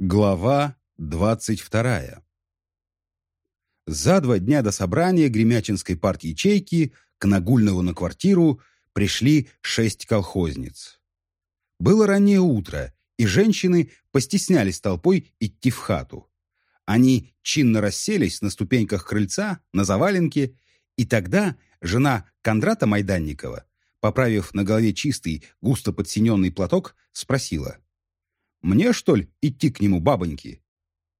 Глава двадцать вторая. За два дня до собрания Гремячинской партии ячейки к Нагульнову на квартиру пришли шесть колхозниц. Было раннее утро, и женщины постеснялись толпой идти в хату. Они чинно расселись на ступеньках крыльца, на заваленке, и тогда жена Кондрата Майданникова, поправив на голове чистый, густо подсиненный платок, спросила — мне, что ли, идти к нему, бабоньки?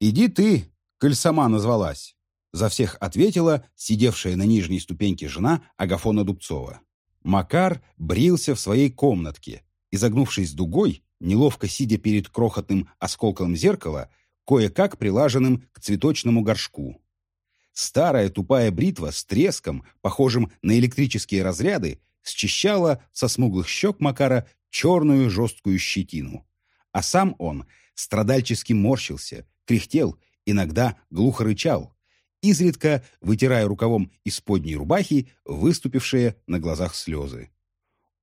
Иди ты, коль сама назвалась. За всех ответила сидевшая на нижней ступеньке жена Агафона Дубцова. Макар брился в своей комнатке, изогнувшись дугой, неловко сидя перед крохотным осколком зеркала, кое-как прилаженным к цветочному горшку. Старая тупая бритва с треском, похожим на электрические разряды, счищала со смуглых щек Макара черную жесткую щетину а сам он страдальчески морщился, кряхтел, иногда глухо рычал, изредка вытирая рукавом исподней рубахи выступившие на глазах слезы.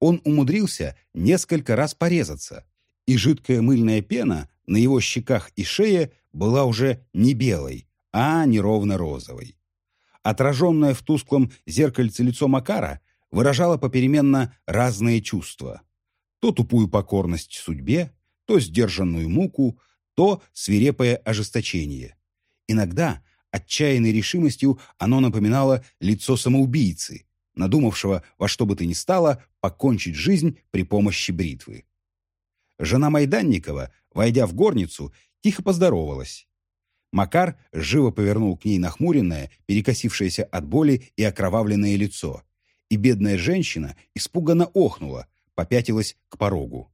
Он умудрился несколько раз порезаться, и жидкая мыльная пена на его щеках и шее была уже не белой, а неровно розовой. Отраженное в тусклом зеркальце лицо Макара выражало попеременно разные чувства. То тупую покорность судьбе, то сдержанную муку, то свирепое ожесточение. Иногда отчаянной решимостью оно напоминало лицо самоубийцы, надумавшего во что бы то ни стало покончить жизнь при помощи бритвы. Жена Майданникова, войдя в горницу, тихо поздоровалась. Макар живо повернул к ней нахмуренное, перекосившееся от боли и окровавленное лицо, и бедная женщина испуганно охнула, попятилась к порогу.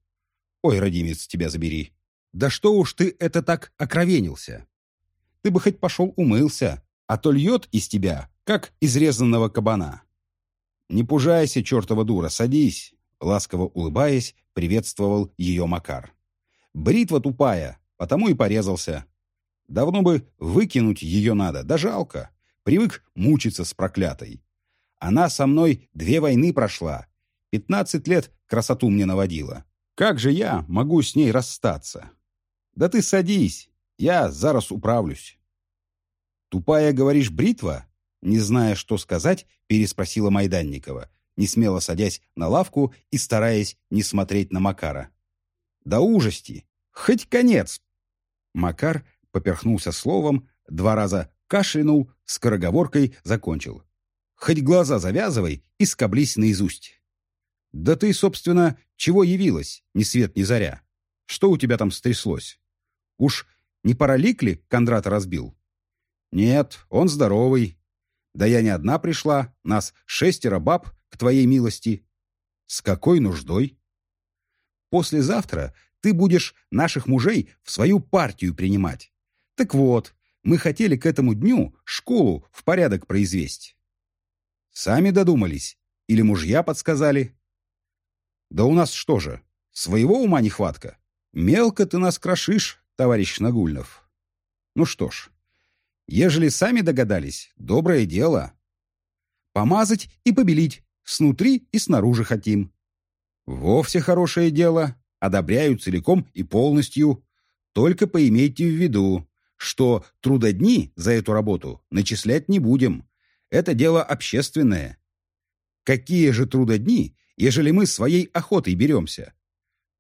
Ой, родимец, тебя забери. Да что уж ты это так окровенился? Ты бы хоть пошел умылся, а то льет из тебя, как изрезанного кабана. Не пужайся, чертова дура, садись, ласково улыбаясь, приветствовал ее Макар. Бритва тупая, потому и порезался. Давно бы выкинуть ее надо, да жалко. Привык мучиться с проклятой. Она со мной две войны прошла. Пятнадцать лет красоту мне наводила. Как же я могу с ней расстаться? Да ты садись, я зараз управлюсь. Тупая, говоришь, бритва? Не зная, что сказать, переспросила Майданникова, не смело садясь на лавку и стараясь не смотреть на Макара. Да ужасти! Хоть конец! Макар поперхнулся словом, два раза кашлянул, скороговоркой закончил. Хоть глаза завязывай и скоблись наизусть. «Да ты, собственно, чего явилась, ни свет ни заря? Что у тебя там стряслось? Уж не паралик ли Кондрата разбил?» «Нет, он здоровый. Да я не одна пришла, нас шестеро баб к твоей милости. С какой нуждой?» «Послезавтра ты будешь наших мужей в свою партию принимать. Так вот, мы хотели к этому дню школу в порядок произвести». «Сами додумались? Или мужья подсказали?» Да у нас что же, своего ума нехватка? Мелко ты нас крошишь, товарищ Нагульнов. Ну что ж, ежели сами догадались, доброе дело. Помазать и побелить, снутри и снаружи хотим. Вовсе хорошее дело, одобряю целиком и полностью. Только поимейте в виду, что трудодни за эту работу начислять не будем. Это дело общественное. Какие же трудодни ежели мы своей охотой беремся.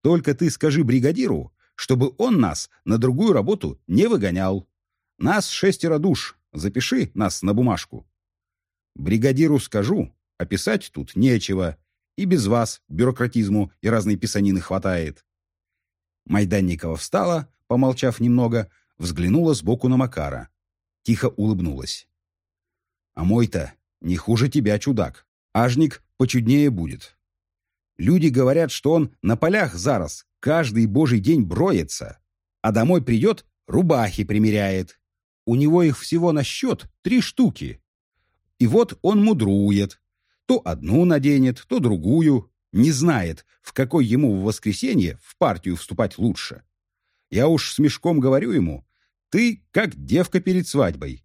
Только ты скажи бригадиру, чтобы он нас на другую работу не выгонял. Нас шестеро душ, запиши нас на бумажку. Бригадиру скажу, а писать тут нечего, и без вас бюрократизму и разной писанины хватает. Майданникова встала, помолчав немного, взглянула сбоку на Макара. Тихо улыбнулась. «А мой-то не хуже тебя, чудак. Ажник почуднее будет. Люди говорят, что он на полях зараз каждый божий день броется, а домой придет, рубахи примеряет. У него их всего на счет три штуки. И вот он мудрует. То одну наденет, то другую. Не знает, в какой ему в воскресенье в партию вступать лучше. Я уж с мешком говорю ему, ты как девка перед свадьбой.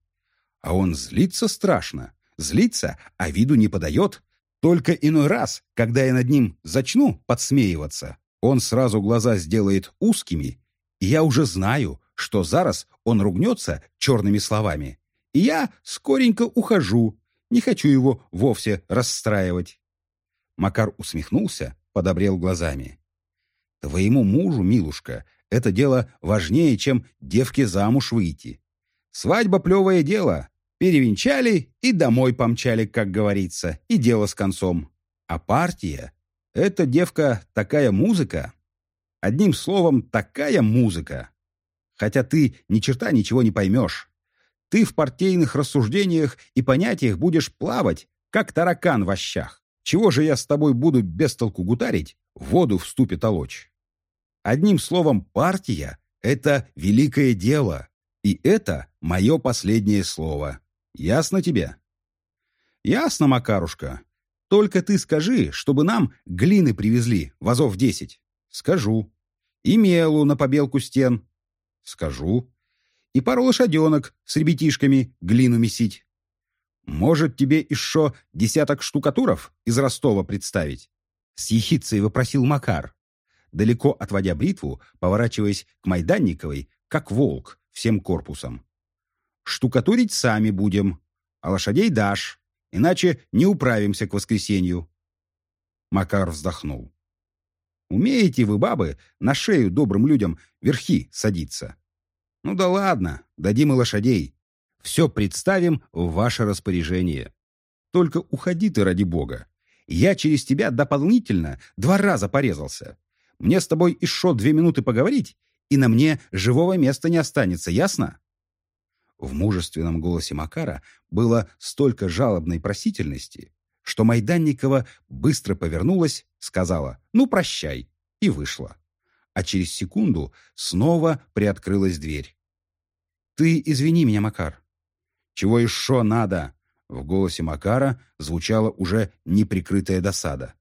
А он злится страшно. Злится, а виду не подает. Только иной раз, когда я над ним зачну подсмеиваться, он сразу глаза сделает узкими, и я уже знаю, что зараз он ругнется черными словами, и я скоренько ухожу, не хочу его вовсе расстраивать. Макар усмехнулся, подобрел глазами. Твоему мужу, милушка, это дело важнее, чем девке замуж выйти. Свадьба — плевое дело. Перевенчали и домой помчали, как говорится, и дело с концом. А партия — это, девка, такая музыка. Одним словом, такая музыка. Хотя ты ни черта ничего не поймешь. Ты в партийных рассуждениях и понятиях будешь плавать, как таракан в ощах. Чего же я с тобой буду без толку гутарить, воду в ступе толочь? Одним словом, партия — это великое дело. И это мое последнее слово. Ясно тебе? Ясно, Макарушка. Только ты скажи, чтобы нам глины привезли, вазов десять. Скажу. И мелу на побелку стен. Скажу. И пару лошаденок с ребятишками глину месить. Может, тебе еще десяток штукатуров из Ростова представить? С ехицей вопросил Макар, далеко отводя бритву, поворачиваясь к Майданниковой, как волк, всем корпусом. Штукатурить сами будем, а лошадей дашь, иначе не управимся к воскресенью. Макар вздохнул. Умеете вы, бабы, на шею добрым людям верхи садиться? Ну да ладно, дадим и лошадей. Все представим в ваше распоряжение. Только уходи ты, ради бога. Я через тебя дополнительно два раза порезался. Мне с тобой еще две минуты поговорить, и на мне живого места не останется, ясно? В мужественном голосе Макара было столько жалобной просительности, что Майданникова быстро повернулась, сказала «Ну, прощай» и вышла. А через секунду снова приоткрылась дверь. «Ты извини меня, Макар». «Чего еще надо?» В голосе Макара звучала уже неприкрытая досада.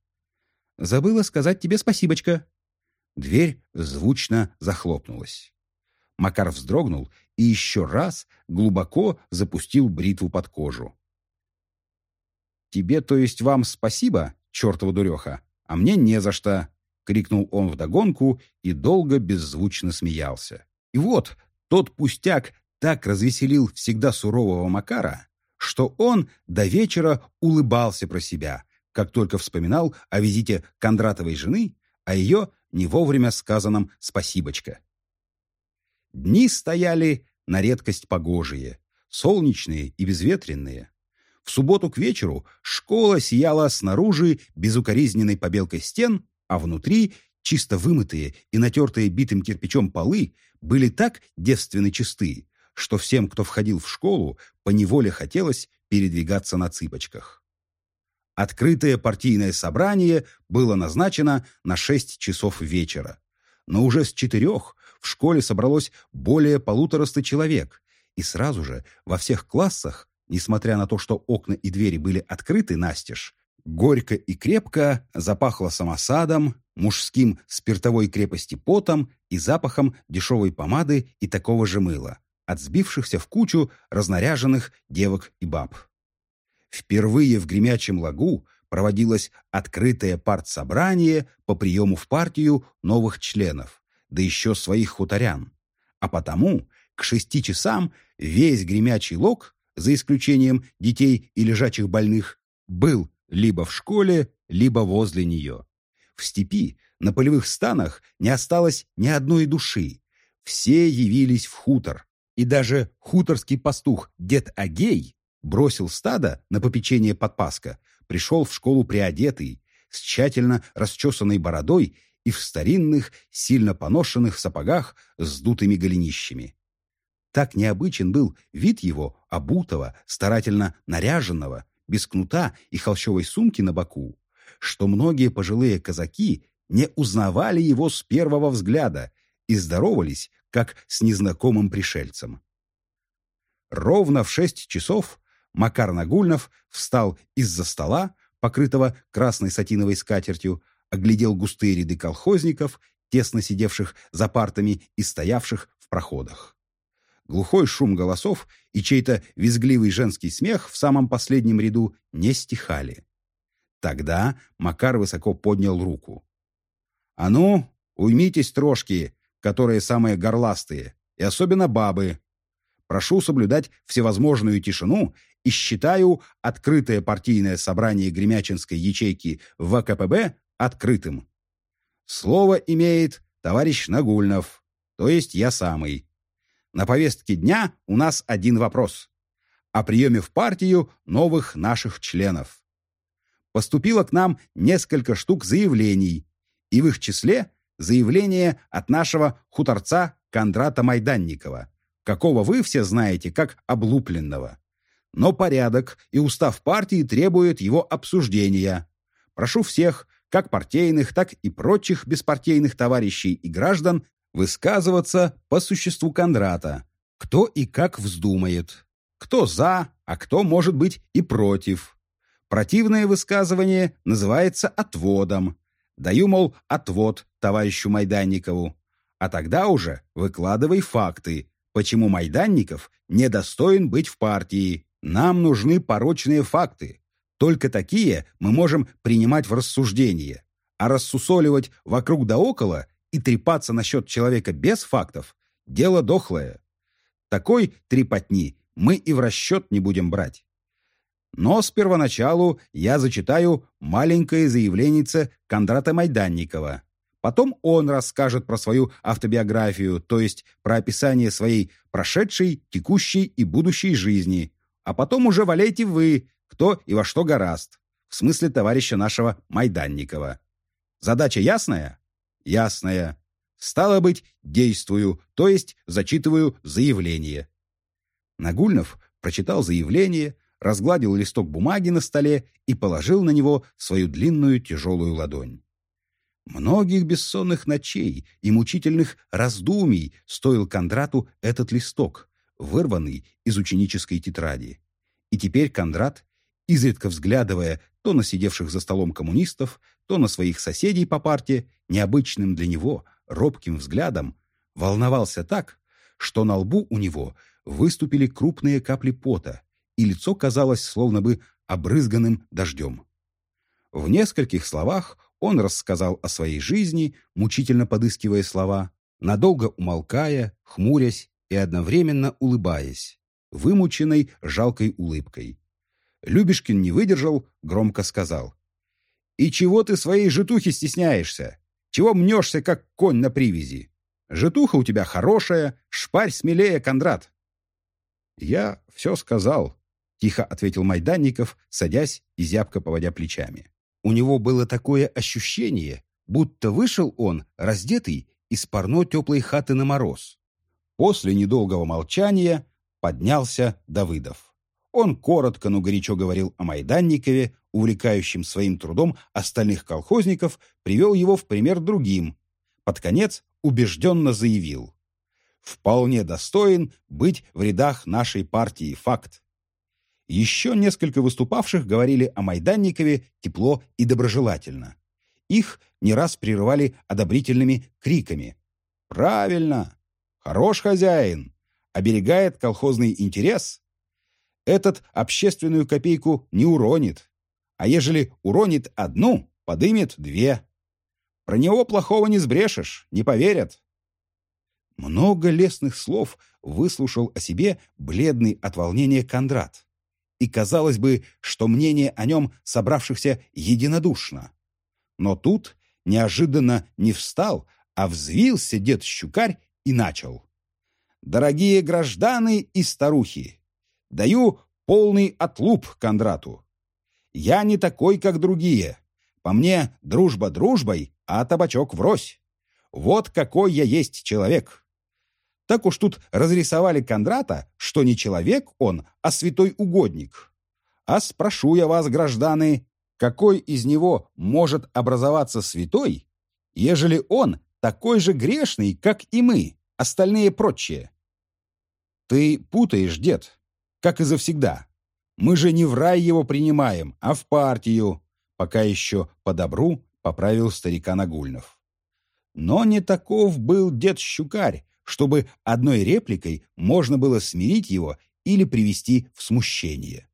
«Забыла сказать тебе спасибочка». Дверь звучно захлопнулась. Макар вздрогнул и еще раз глубоко запустил бритву под кожу. «Тебе, то есть вам, спасибо, чертова дуреха, а мне не за что!» — крикнул он вдогонку и долго беззвучно смеялся. И вот тот пустяк так развеселил всегда сурового Макара, что он до вечера улыбался про себя, как только вспоминал о визите Кондратовой жены, о ее не вовремя сказанном «спасибочка». Дни стояли на редкость погожие, солнечные и безветренные. В субботу к вечеру школа сияла снаружи безукоризненной побелкой стен, а внутри чисто вымытые и натертые битым кирпичом полы были так девственно чисты, что всем, кто входил в школу, поневоле хотелось передвигаться на цыпочках. Открытое партийное собрание было назначено на шесть часов вечера. Но уже с четырех в школе собралось более полутораста человек, и сразу же во всех классах, несмотря на то, что окна и двери были открыты настежь, горько и крепко запахло самосадом, мужским спиртовой крепости потом и запахом дешевой помады и такого же мыла, от сбившихся в кучу разнаряженных девок и баб. Впервые в Гремячем лагу проводилось открытое партсобрание по приему в партию новых членов, да еще своих хуторян. А потому к шести часам весь гремячий лог, за исключением детей и лежачих больных, был либо в школе, либо возле нее. В степи, на полевых станах не осталось ни одной души. Все явились в хутор. И даже хуторский пастух дед Агей бросил стадо на попечение подпаска, пришел в школу приодетый, с тщательно расчесанной бородой и в старинных, сильно поношенных сапогах с дутыми голенищами. Так необычен был вид его, обутого, старательно наряженного, без кнута и холщовой сумки на боку, что многие пожилые казаки не узнавали его с первого взгляда и здоровались, как с незнакомым пришельцем. Ровно в шесть часов Макар Нагульнов встал из-за стола, покрытого красной сатиновой скатертью, оглядел густые ряды колхозников, тесно сидевших за партами и стоявших в проходах. Глухой шум голосов и чей-то визгливый женский смех в самом последнем ряду не стихали. Тогда Макар высоко поднял руку. «А ну, уймитесь трошки, которые самые горластые, и особенно бабы. Прошу соблюдать всевозможную тишину и считаю открытое партийное собрание Гремячинской ячейки ВКПБ открытым. Слово имеет товарищ Нагульнов, то есть я самый. На повестке дня у нас один вопрос. О приеме в партию новых наших членов. Поступило к нам несколько штук заявлений, и в их числе заявление от нашего хуторца Кондрата Майданникова, какого вы все знаете как облупленного. Но порядок и устав партии требуют его обсуждения. Прошу всех, как партийных, так и прочих беспартийных товарищей и граждан, высказываться по существу Кондрата, кто и как вздумает, кто за, а кто, может быть, и против. Противное высказывание называется отводом. Даю, мол, отвод товарищу Майданникову. А тогда уже выкладывай факты, почему Майданников недостоин быть в партии. Нам нужны порочные факты. Только такие мы можем принимать в рассуждение. А рассусоливать вокруг да около и трепаться насчет человека без фактов – дело дохлое. Такой трепотни мы и в расчет не будем брать. Но с первоначалу я зачитаю маленькое заявление Кондрата Майданникова. Потом он расскажет про свою автобиографию, то есть про описание своей прошедшей, текущей и будущей жизни. А потом уже валяйте вы, кто и во что гораст. В смысле товарища нашего Майданникова. Задача ясная? Ясная. Стало быть, действую, то есть зачитываю заявление. Нагульнов прочитал заявление, разгладил листок бумаги на столе и положил на него свою длинную тяжелую ладонь. Многих бессонных ночей и мучительных раздумий стоил Кондрату этот листок, вырванный из ученической тетради. И теперь Кондрат, изредка взглядывая то на сидевших за столом коммунистов, то на своих соседей по парте, необычным для него, робким взглядом, волновался так, что на лбу у него выступили крупные капли пота, и лицо казалось словно бы обрызганным дождем. В нескольких словах он рассказал о своей жизни, мучительно подыскивая слова, надолго умолкая, хмурясь и одновременно улыбаясь, вымученной жалкой улыбкой. Любешкин не выдержал, громко сказал. «И чего ты своей житухи стесняешься? Чего мнешься, как конь на привязи? Житуха у тебя хорошая, шпарь смелее, Кондрат». «Я все сказал», — тихо ответил Майданников, садясь и зябко поводя плечами. У него было такое ощущение, будто вышел он, раздетый, из парно теплой хаты на мороз. После недолгого молчания поднялся Давыдов. Он коротко, но горячо говорил о Майданникове, увлекающем своим трудом остальных колхозников, привел его в пример другим. Под конец убежденно заявил. «Вполне достоин быть в рядах нашей партии факт. Еще несколько выступавших говорили о Майданникове тепло и доброжелательно. Их не раз прерывали одобрительными криками. «Правильно! Хорош хозяин! Оберегает колхозный интерес! Этот общественную копейку не уронит, а ежели уронит одну, подымет две. Про него плохого не сбрешешь, не поверят». Много лестных слов выслушал о себе бледный от волнения Кондрат и казалось бы, что мнение о нем собравшихся единодушно. Но тут неожиданно не встал, а взвился дед Щукарь и начал. «Дорогие гражданы и старухи, даю полный отлуп Кондрату. Я не такой, как другие. По мне, дружба дружбой, а табачок врозь. Вот какой я есть человек. Так уж тут разрисовали Кондрата, что не человек он, а святой угодник. А спрошу я вас, гражданы, какой из него может образоваться святой, ежели он такой же грешный, как и мы, остальные прочие? Ты путаешь, дед, как и завсегда. Мы же не в рай его принимаем, а в партию, пока еще по добру поправил старика Нагульнов. Но не таков был дед Щукарь, чтобы одной репликой можно было смирить его или привести в смущение.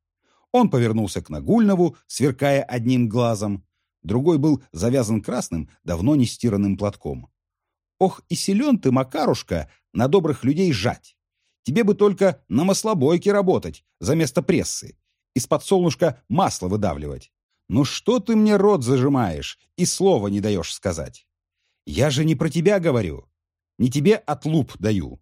Он повернулся к Нагульнову, сверкая одним глазом. Другой был завязан красным, давно не стиранным платком. «Ох, и силен ты, Макарушка, на добрых людей жать. Тебе бы только на маслобойке работать, за место прессы. Из-под солнышка масло выдавливать. Ну что ты мне рот зажимаешь и слова не даешь сказать? Я же не про тебя говорю. Не тебе отлуп даю.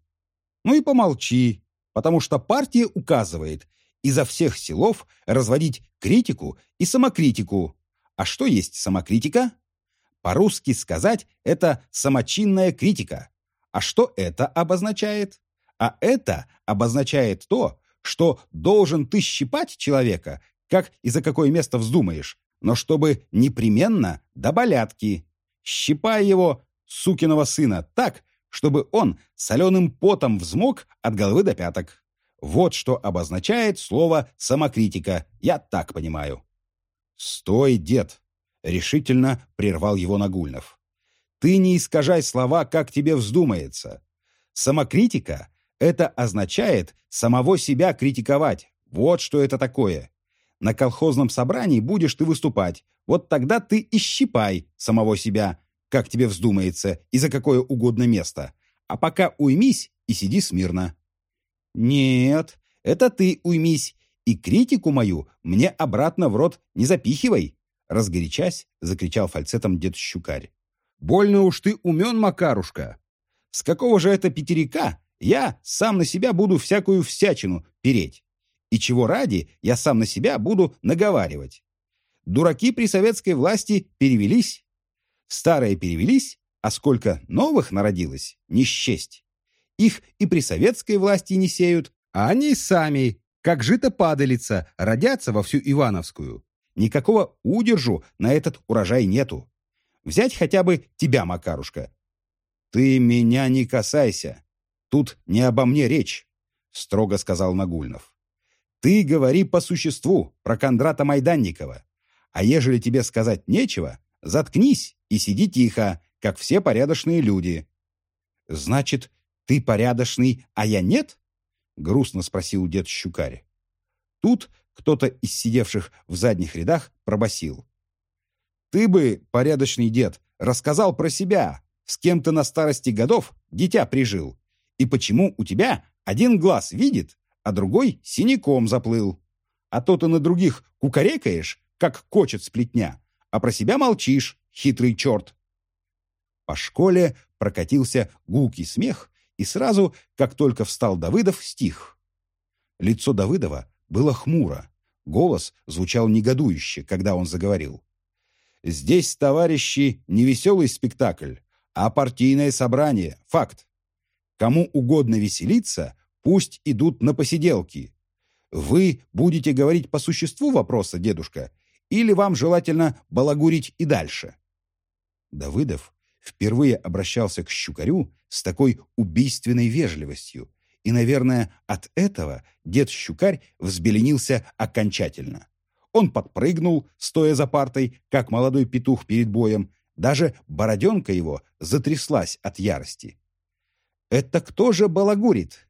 Ну и помолчи, потому что партия указывает изо всех силов разводить критику и самокритику. А что есть самокритика? По-русски сказать это самочинная критика. А что это обозначает? А это обозначает то, что должен ты щипать человека, как и за какое место вздумаешь, но чтобы непременно до болятки. Щипай его, сукиного сына, так, чтобы он соленым потом взмок от головы до пяток. Вот что обозначает слово «самокритика», я так понимаю. «Стой, дед!» — решительно прервал его Нагульнов. «Ты не искажай слова, как тебе вздумается. Самокритика — это означает самого себя критиковать. Вот что это такое. На колхозном собрании будешь ты выступать. Вот тогда ты и щипай самого себя, как тебе вздумается и за какое угодно место. А пока уймись и сиди смирно. Нет, это ты уймись. И критику мою мне обратно в рот не запихивай. Разгорячась, закричал фальцетом дед Щукарь. Больно уж ты умен, Макарушка. С какого же это пятерика я сам на себя буду всякую всячину переть? И чего ради я сам на себя буду наговаривать? Дураки при советской власти перевелись. Старые перевелись, а сколько новых народилось, не счесть. Их и при советской власти не сеют, а они сами, как жито падалица, родятся во всю Ивановскую. Никакого удержу на этот урожай нету. Взять хотя бы тебя, Макарушка. Ты меня не касайся. Тут не обо мне речь, строго сказал Нагульнов. Ты говори по существу про Кондрата Майданникова. А ежели тебе сказать нечего, заткнись и сиди тихо, как все порядочные люди. Значит, ты порядочный, а я нет? Грустно спросил дед Щукарь. Тут кто-то из сидевших в задних рядах пробасил: Ты бы, порядочный дед, рассказал про себя, с кем ты на старости годов дитя прижил, и почему у тебя один глаз видит, а другой синяком заплыл. А то ты на других кукарекаешь, как кочет сплетня, а про себя молчишь, хитрый черт. По школе прокатился гулкий смех, и сразу, как только встал Давыдов, стих. Лицо Давыдова было хмуро, голос звучал негодующе, когда он заговорил. «Здесь, товарищи, не веселый спектакль, а партийное собрание, факт. Кому угодно веселиться, Пусть идут на посиделки. Вы будете говорить по существу вопроса, дедушка, или вам желательно балагурить и дальше?» Давыдов впервые обращался к Щукарю с такой убийственной вежливостью, и, наверное, от этого дед Щукарь взбеленился окончательно. Он подпрыгнул, стоя за партой, как молодой петух перед боем, даже бороденка его затряслась от ярости. «Это кто же балагурит?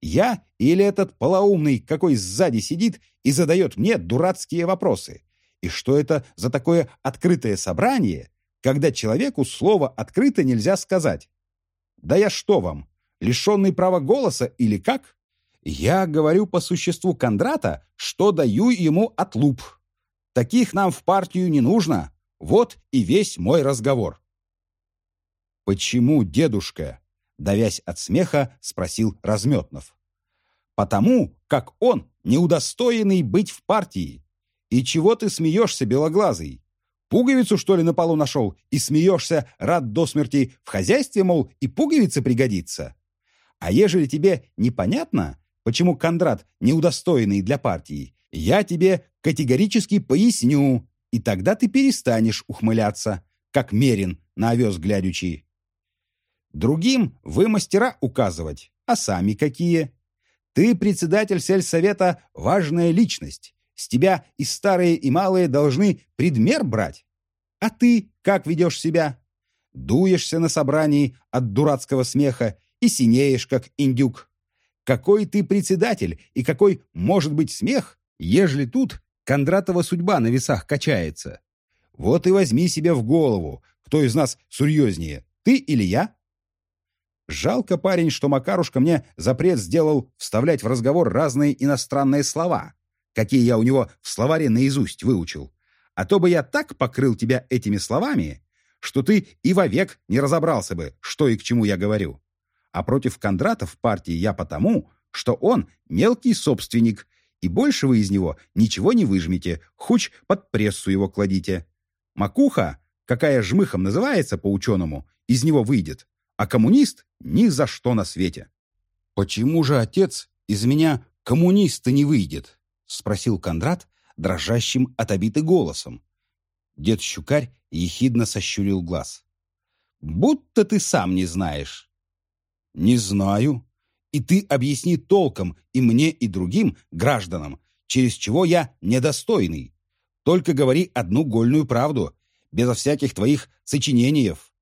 Я или этот полоумный, какой сзади сидит и задает мне дурацкие вопросы? И что это за такое открытое собрание, когда человеку слово открыто нельзя сказать? Да я что вам, лишенный права голоса или как? Я говорю по существу Кондрата, что даю ему отлуп. Таких нам в партию не нужно. Вот и весь мой разговор. «Почему, дедушка?» Давясь от смеха, спросил Разметнов. «Потому, как он неудостоенный быть в партии. И чего ты смеешься, белоглазый? Пуговицу, что ли, на полу нашел, и смеешься, рад до смерти, в хозяйстве, мол, и пуговица пригодится? А ежели тебе непонятно, почему Кондрат неудостоенный для партии, я тебе категорически поясню, и тогда ты перестанешь ухмыляться, как мерин на овес глядячий. Другим вы мастера указывать, а сами какие? Ты председатель сельсовета – важная личность. С тебя и старые, и малые должны предмер брать. А ты как ведешь себя? Дуешься на собрании от дурацкого смеха и синеешь, как индюк. Какой ты председатель и какой может быть смех, ежели тут Кондратова судьба на весах качается? Вот и возьми себе в голову, кто из нас серьезнее, ты или я? Жалко, парень, что Макарушка мне запрет сделал вставлять в разговор разные иностранные слова, какие я у него в словаре наизусть выучил. А то бы я так покрыл тебя этими словами, что ты и вовек не разобрался бы, что и к чему я говорю. А против Кондратов в партии я потому, что он мелкий собственник, и больше вы из него ничего не выжмете, хуч под прессу его кладите. Макуха, какая жмыхом называется по-ученому, из него выйдет, а коммунист ни за что на свете. «Почему же, отец, из меня коммуниста не выйдет?» — спросил Кондрат дрожащим от обиды голосом. Дед Щукарь ехидно сощурил глаз. «Будто ты сам не знаешь». «Не знаю. И ты объясни толком и мне, и другим гражданам, через чего я недостойный. Только говори одну гольную правду, безо всяких твоих сочинениев».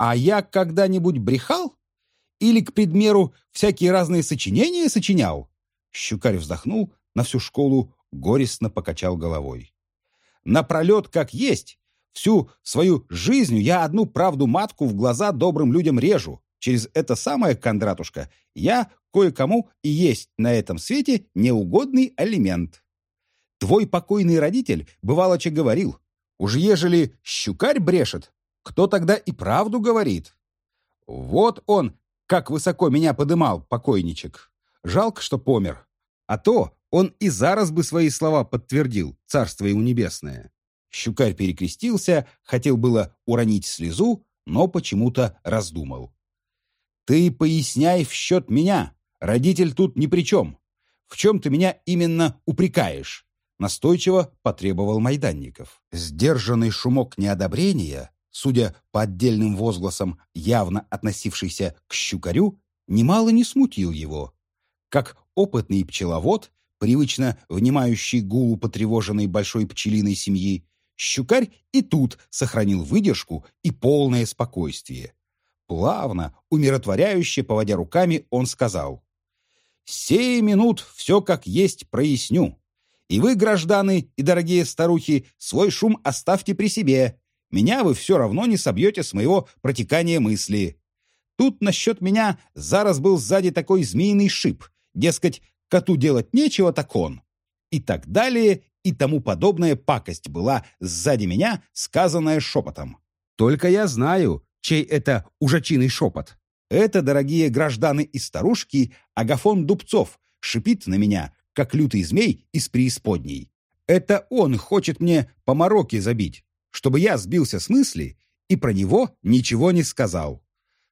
«А я когда-нибудь брехал? Или, к предмеру, всякие разные сочинения сочинял?» Щукарь вздохнул на всю школу, горестно покачал головой. «Напролет как есть. Всю свою жизнь я одну правду матку в глаза добрым людям режу. Через это самое, Кондратушка, я кое-кому и есть на этом свете неугодный элемент. Твой покойный родитель, бывалоче, говорил, уж ежели щукарь брешет, кто тогда и правду говорит? Вот он, как высоко меня подымал, покойничек. Жалко, что помер. А то он и зараз бы свои слова подтвердил, царство ему небесное. Щукарь перекрестился, хотел было уронить слезу, но почему-то раздумал. «Ты поясняй в счет меня. Родитель тут ни при чем. В чем ты меня именно упрекаешь?» Настойчиво потребовал Майданников. Сдержанный шумок неодобрения, судя по отдельным возгласам, явно относившийся к щукарю, немало не смутил его. Как опытный пчеловод, привычно внимающий гулу потревоженной большой пчелиной семьи, щукарь и тут сохранил выдержку и полное спокойствие. Плавно, умиротворяюще, поводя руками, он сказал, «Сей минут все как есть проясню. И вы, гражданы и дорогие старухи, свой шум оставьте при себе. Меня вы все равно не собьете с моего протекания мысли. Тут насчет меня зараз был сзади такой змеиный шип, дескать, коту делать нечего, так он. И так далее, и тому подобная пакость была сзади меня, сказанная шепотом. Только я знаю, чей это ужачиный шепот. Это, дорогие гражданы и старушки, Агафон Дубцов шипит на меня, как лютый змей из преисподней. Это он хочет мне по мороке забить, чтобы я сбился с мысли и про него ничего не сказал.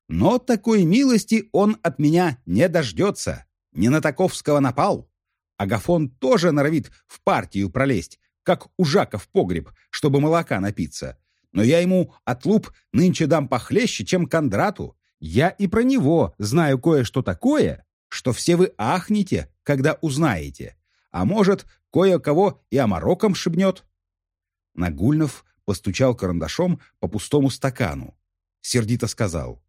Но такой милости он от меня не дождется. Не на Таковского напал. Агафон тоже норовит в партию пролезть, как у Жака в погреб, чтобы молока напиться но я ему отлуп нынче дам похлеще, чем Кондрату. Я и про него знаю кое-что такое, что все вы ахнете, когда узнаете. А может, кое-кого и омороком шибнет». Нагульнов постучал карандашом по пустому стакану. Сердито сказал.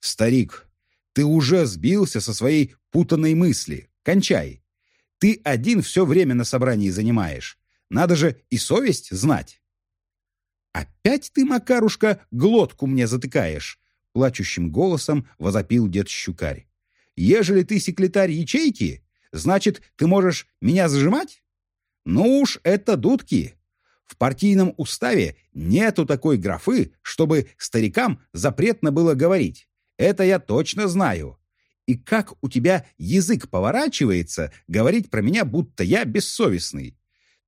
«Старик, ты уже сбился со своей путанной мысли. Кончай. Ты один все время на собрании занимаешь. Надо же и совесть знать». «Опять ты, Макарушка, глотку мне затыкаешь!» Плачущим голосом возопил дед Щукарь. «Ежели ты секретарь ячейки, значит, ты можешь меня зажимать? Ну уж это дудки. В партийном уставе нету такой графы, чтобы старикам запретно было говорить. Это я точно знаю. И как у тебя язык поворачивается говорить про меня, будто я бессовестный.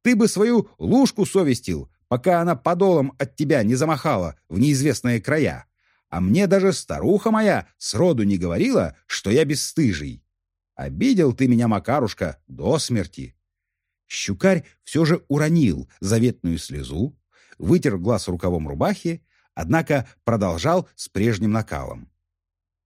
Ты бы свою лужку совестил, пока она подолом от тебя не замахала в неизвестные края. А мне даже старуха моя сроду не говорила, что я бесстыжий. Обидел ты меня, Макарушка, до смерти. Щукарь все же уронил заветную слезу, вытер глаз рукавом рубахи, однако продолжал с прежним накалом.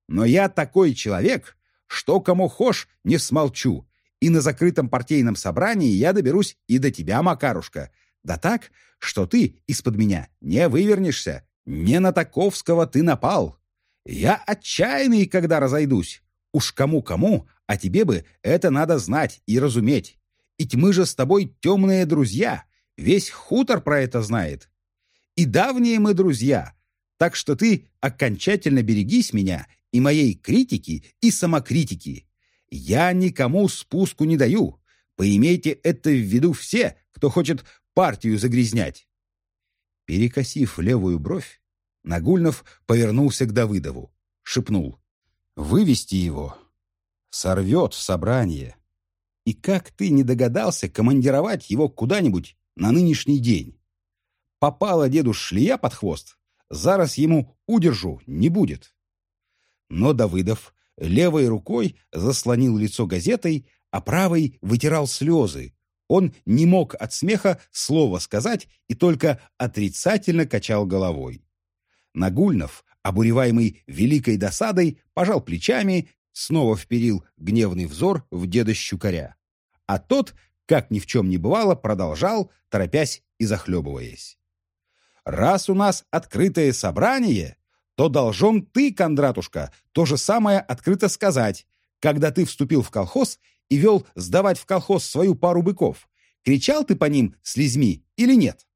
Но я такой человек, что кому хошь не смолчу, и на закрытом партийном собрании я доберусь и до тебя, Макарушка, да так, что ты из-под меня не вывернешься. Не на Таковского ты напал. Я отчаянный, когда разойдусь. Уж кому-кому, а тебе бы это надо знать и разуметь. Ведь мы же с тобой темные друзья. Весь хутор про это знает. И давние мы друзья. Так что ты окончательно берегись меня и моей критики, и самокритики. Я никому спуску не даю. Поимейте это в виду все, кто хочет партию загрязнять. Перекосив левую бровь, Нагульнов повернулся к Давыдову, шепнул. «Вывести его. Сорвет собрание. И как ты не догадался командировать его куда-нибудь на нынешний день? Попала деду шлея под хвост, зараз ему удержу не будет». Но Давыдов левой рукой заслонил лицо газетой, а правой вытирал слезы. Он не мог от смеха слова сказать и только отрицательно качал головой. Нагульнов, обуреваемый великой досадой, пожал плечами, снова вперил гневный взор в деда Щукаря. А тот, как ни в чем не бывало, продолжал, торопясь и захлебываясь. «Раз у нас открытое собрание, то должен ты, Кондратушка, то же самое открыто сказать, когда ты вступил в колхоз и вел сдавать в колхоз свою пару быков. Кричал ты по ним слезьми или нет?»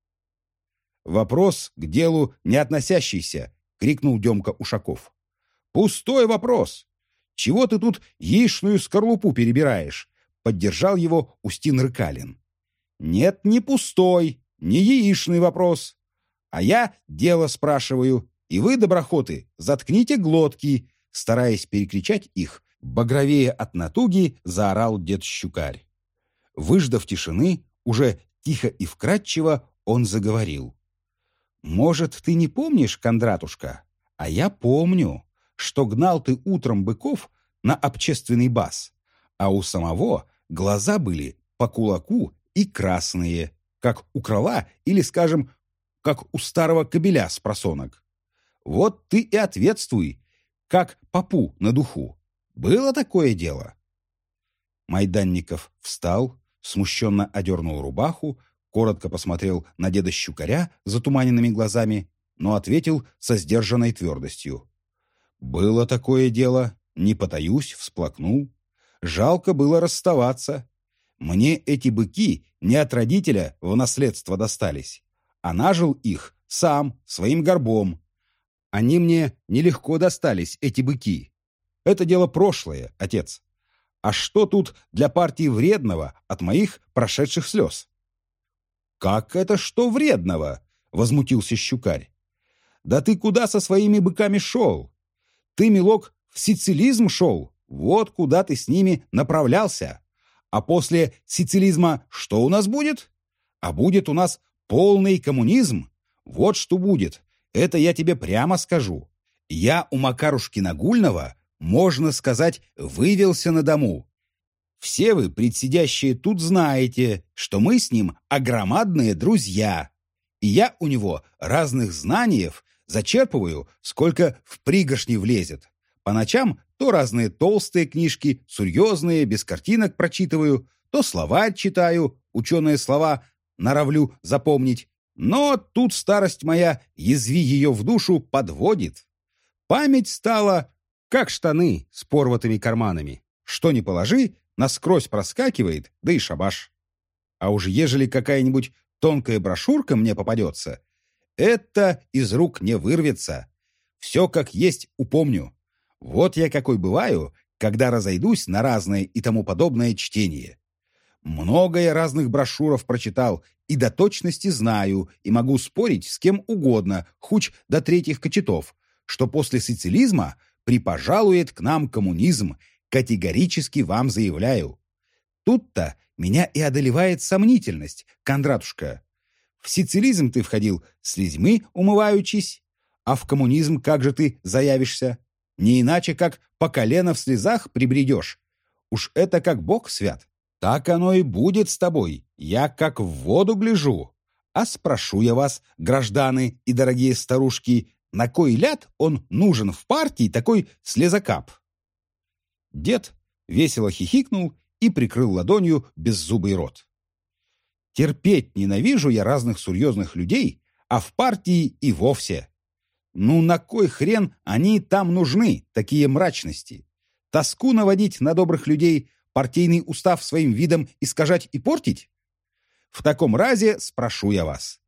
«Вопрос к делу не относящийся», — крикнул Демка Ушаков. «Пустой вопрос! Чего ты тут яичную скорлупу перебираешь?» — поддержал его Устин Рыкалин. «Нет, не пустой, не яичный вопрос. А я дело спрашиваю, и вы, доброхоты, заткните глотки!» Стараясь перекричать их, багровее от натуги заорал дед Щукарь. Выждав тишины, уже тихо и вкрадчиво он заговорил. «Может, ты не помнишь, Кондратушка, а я помню, что гнал ты утром быков на общественный бас, а у самого глаза были по кулаку и красные, как у крыла или, скажем, как у старого кобеля с просонок. Вот ты и ответствуй, как попу на духу. Было такое дело?» Майданников встал, смущенно одернул рубаху, коротко посмотрел на деда Щукаря затуманенными глазами, но ответил со сдержанной твердостью. «Было такое дело, не потаюсь, всплакнул. Жалко было расставаться. Мне эти быки не от родителя в наследство достались, а нажил их сам, своим горбом. Они мне нелегко достались, эти быки. Это дело прошлое, отец. А что тут для партии вредного от моих прошедших слез? «Как это что вредного?» — возмутился Щукарь. «Да ты куда со своими быками шел? Ты, милок, в сицилизм шел, вот куда ты с ними направлялся. А после сицилизма что у нас будет? А будет у нас полный коммунизм. Вот что будет, это я тебе прямо скажу. Я у Макарушки Нагульного, можно сказать, вывелся на дому. Все вы, предсидящие тут, знаете, что мы с ним огромадные друзья. И я у него разных знаниев зачерпываю, сколько в пригоршни влезет. По ночам то разные толстые книжки, серьезные, без картинок прочитываю, то словарь читаю, ученые слова норовлю запомнить. Но тут старость моя, язви ее в душу, подводит. Память стала, как штаны с порватыми карманами. Что ни положи, насквозь проскакивает, да и шабаш. А уж ежели какая-нибудь тонкая брошюрка мне попадется, это из рук не вырвется. Все как есть упомню. Вот я какой бываю, когда разойдусь на разное и тому подобное чтение. Многое разных брошюров прочитал и до точности знаю, и могу спорить с кем угодно, хуч до третьих кочетов, что после социализма припожалует к нам коммунизм Категорически вам заявляю. Тут-то меня и одолевает сомнительность, Кондратушка. В сицилизм ты входил слезьмы умываючись, а в коммунизм как же ты заявишься? Не иначе, как по колено в слезах прибредешь. Уж это как Бог свят. Так оно и будет с тобой. Я как в воду гляжу. А спрошу я вас, гражданы и дорогие старушки, на кой ляд он нужен в партии такой слезокап? Дед весело хихикнул и прикрыл ладонью беззубый рот. Терпеть ненавижу я разных серьезных людей, а в партии и вовсе. Ну на кой хрен они там нужны, такие мрачности? Тоску наводить на добрых людей, партийный устав своим видом искажать и портить? В таком разе спрошу я вас.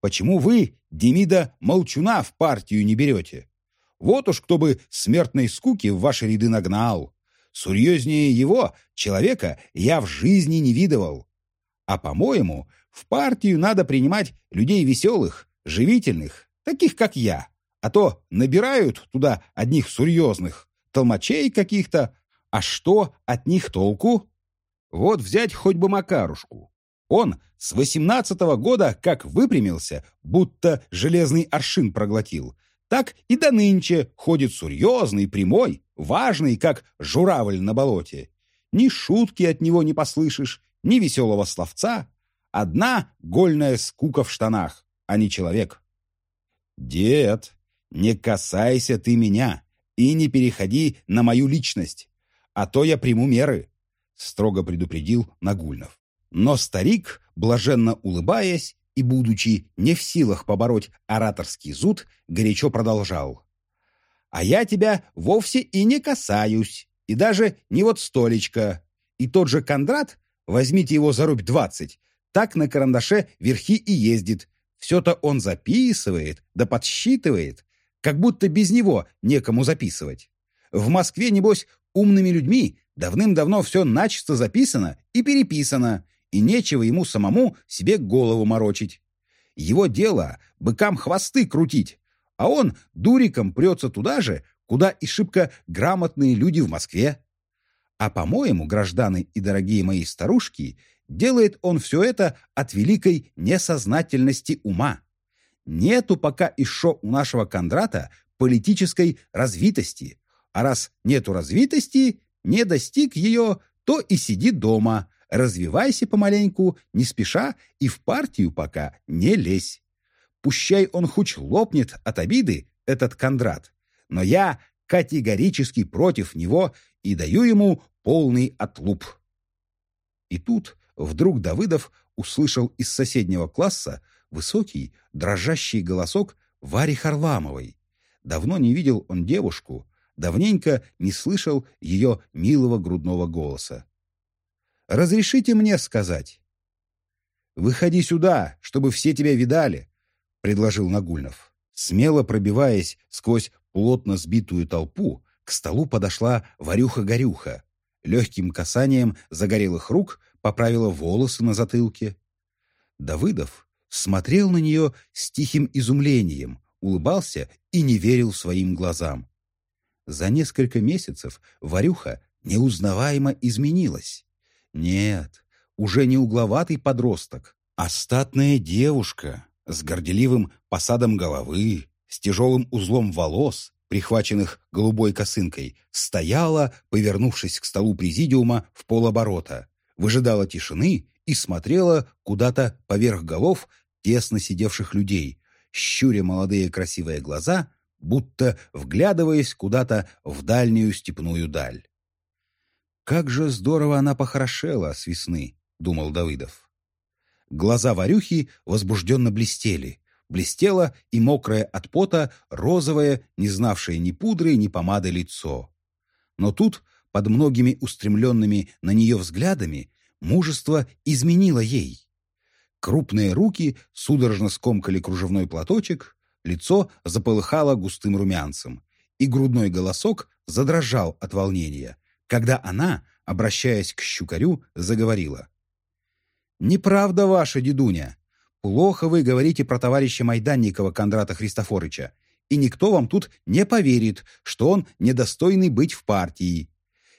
почему вы Демида Молчуна в партию не берете? Вот уж кто бы смертной скуки в ваши ряды нагнал. Серьезнее его, человека, я в жизни не видывал. А, по-моему, в партию надо принимать людей веселых, живительных, таких, как я. А то набирают туда одних серьезных, толмачей каких-то. А что от них толку? Вот взять хоть бы Макарушку. Он с восемнадцатого года как выпрямился, будто железный аршин проглотил, так и до нынче ходит серьезный, прямой, важный, как журавль на болоте. Ни шутки от него не послышишь, ни веселого словца. Одна гольная скука в штанах, а не человек. Дед, не касайся ты меня и не переходи на мою личность, а то я приму меры, строго предупредил Нагульнов. Но старик, блаженно улыбаясь и будучи не в силах побороть ораторский зуд, горячо продолжал. «А я тебя вовсе и не касаюсь, и даже не вот столечко. И тот же Кондрат, возьмите его за рубь двадцать, так на карандаше верхи и ездит. Все-то он записывает, да подсчитывает, как будто без него некому записывать. В Москве, небось, умными людьми давным-давно все начисто записано и переписано, и нечего ему самому себе голову морочить. Его дело — быкам хвосты крутить, а он дуриком прется туда же, куда и шибко грамотные люди в Москве. А, по-моему, гражданы и дорогие мои старушки, делает он все это от великой несознательности ума. Нету пока еще у нашего Кондрата политической развитости, а раз нету развитости, не достиг ее, то и сиди дома, Развивайся помаленьку, не спеша, и в партию пока не лезь. Пущай он хоть лопнет от обиды, этот Кондрат, но я категорически против него и даю ему полный отлуп. И тут вдруг Давыдов услышал из соседнего класса высокий, дрожащий голосок Вари Харламовой. Давно не видел он девушку, давненько не слышал ее милого грудного голоса. Разрешите мне сказать?» «Выходи сюда, чтобы все тебя видали», — предложил Нагульнов. Смело пробиваясь сквозь плотно сбитую толпу, к столу подошла Варюха-Горюха. Легким касанием загорелых рук поправила волосы на затылке. Давыдов смотрел на нее с тихим изумлением, улыбался и не верил своим глазам. За несколько месяцев Варюха неузнаваемо изменилась. Нет, уже не угловатый подросток, а статная девушка с горделивым посадом головы, с тяжелым узлом волос, прихваченных голубой косынкой, стояла, повернувшись к столу президиума в полоборота, выжидала тишины и смотрела куда-то поверх голов тесно сидевших людей, щуря молодые красивые глаза, будто вглядываясь куда-то в дальнюю степную даль. «Как же здорово она похорошела с весны», — думал Давыдов. Глаза Варюхи возбужденно блестели. Блестело и мокрое от пота, розовое, не знавшее ни пудры, ни помады лицо. Но тут, под многими устремленными на нее взглядами, мужество изменило ей. Крупные руки судорожно скомкали кружевной платочек, лицо заполыхало густым румянцем, и грудной голосок задрожал от волнения, когда она, обращаясь к щукарю, заговорила. «Неправда ваша, дедуня. Плохо вы говорите про товарища Майданникова Кондрата Христофорыча, и никто вам тут не поверит, что он недостойный быть в партии.